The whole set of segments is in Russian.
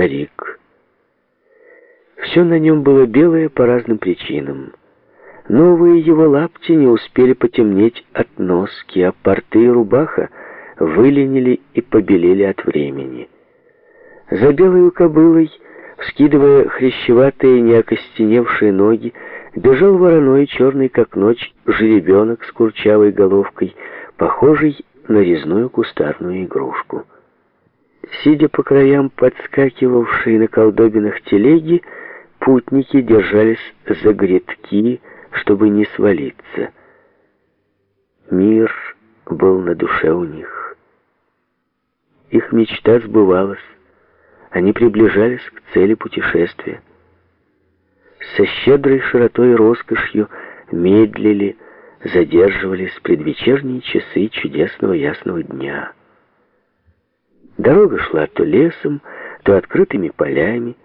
старик. Все на нем было белое по разным причинам. Новые его лапти не успели потемнеть от носки, а порты и рубаха выленили и побелели от времени. За белой кобылой, вскидывая хрящеватые неокостеневшие ноги, бежал вороной, черный как ночь, жеребенок с курчавой головкой, похожий на резную кустарную игрушку. Сидя по краям подскакивавшей на колдобинах телеги, путники держались за грядки, чтобы не свалиться. Мир был на душе у них. Их мечта сбывалась. Они приближались к цели путешествия. Со щедрой широтой и роскошью медлили, задерживались предвечерние часы чудесного ясного дня. Дорога шла то лесом, то открытыми полями.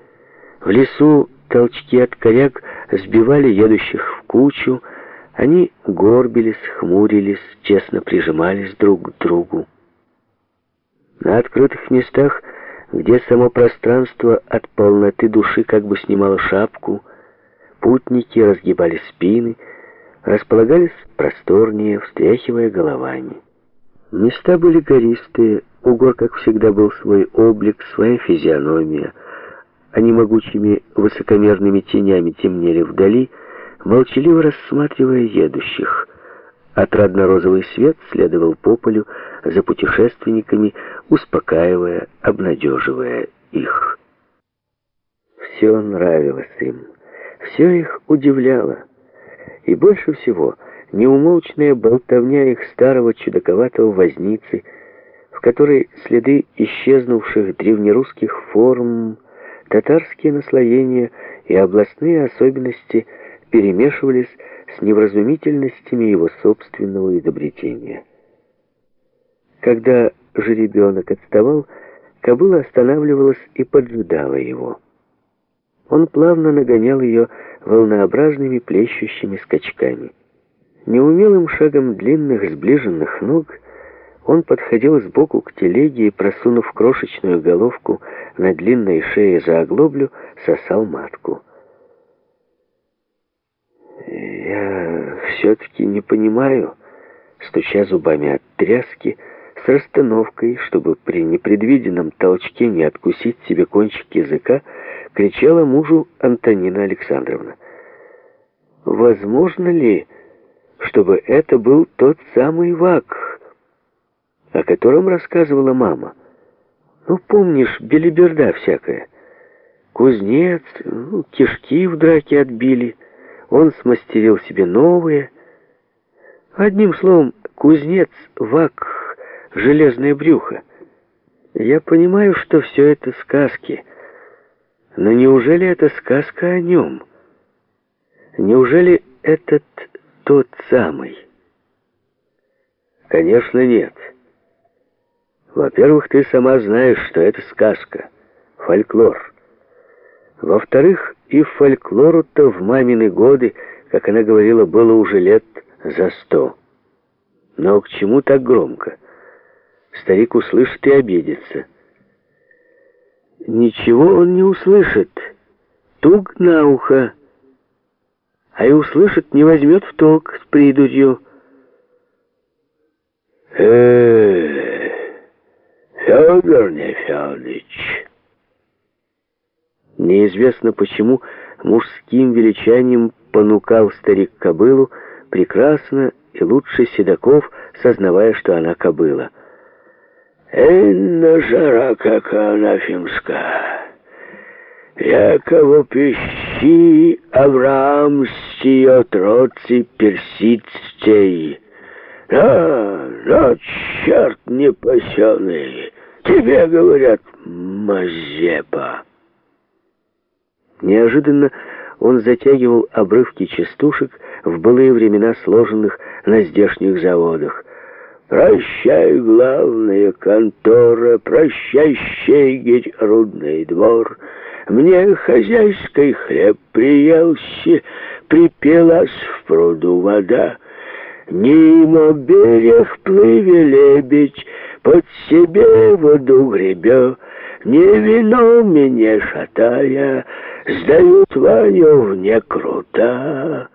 В лесу толчки от коряк сбивали едущих в кучу, они горбились, хмурились, честно прижимались друг к другу. На открытых местах, где само пространство от полноты души как бы снимало шапку, путники разгибали спины, располагались просторнее, встряхивая головами. Места были гористые, у гор, как всегда, был свой облик, своя физиономия. Они могучими высокомерными тенями темнели вдали, молчаливо рассматривая едущих. Отрадно-розовый свет следовал по полю за путешественниками, успокаивая, обнадеживая их. Все нравилось им, все их удивляло. И больше всего неумолчная болтовня их старого чудаковатого возницы, в которой следы исчезнувших древнерусских форм, татарские наслоения и областные особенности перемешивались с невразумительностями его собственного изобретения. Когда жеребенок отставал, кобыла останавливалась и поджидала его. Он плавно нагонял ее волнообразными плещущими скачками. Неумелым шагом длинных сближенных ног он подходил сбоку к телеге и, просунув крошечную головку на длинной шее за оглоблю, сосал матку. «Я все-таки не понимаю», стуча зубами от тряски, с расстановкой, чтобы при непредвиденном толчке не откусить себе кончик языка, кричала мужу Антонина Александровна. «Возможно ли, чтобы это был тот самый Вак, о котором рассказывала мама? Ну, помнишь, белиберда всякая. Кузнец, ну, кишки в драке отбили, он смастерил себе новые. Одним словом, кузнец, Вак, железное брюхо. Я понимаю, что все это сказки, но неужели это сказка о нем?» Неужели этот тот самый? Конечно, нет. Во-первых, ты сама знаешь, что это сказка, фольклор. Во-вторых, и фольклору-то в мамины годы, как она говорила, было уже лет за сто. Но к чему так громко? Старик услышит и обидится. Ничего он не услышит. Туг на ухо а и услышит, не возьмет в толк с придурью. э Федор Нефедыч. Неизвестно почему мужским величанием понукал старик кобылу, прекрасно и лучше седаков, сознавая, что она кобыла. «Энна жара, как анафемская!» Яково пищи Авраам стиет роци персидстей. Да, да, черт непасенный, тебе говорят Мазепа. Неожиданно он затягивал обрывки частушек в былые времена сложенных на здешних заводах. «Прощай, главная контора, прощай, щегерь, рудный двор». Мне хозяйской хлеб приелся, припелась в пруду вода. Мимо берег плыве лебедь, под себе воду гребе, Не вино мне шатая, Сдают Ваню в некрута.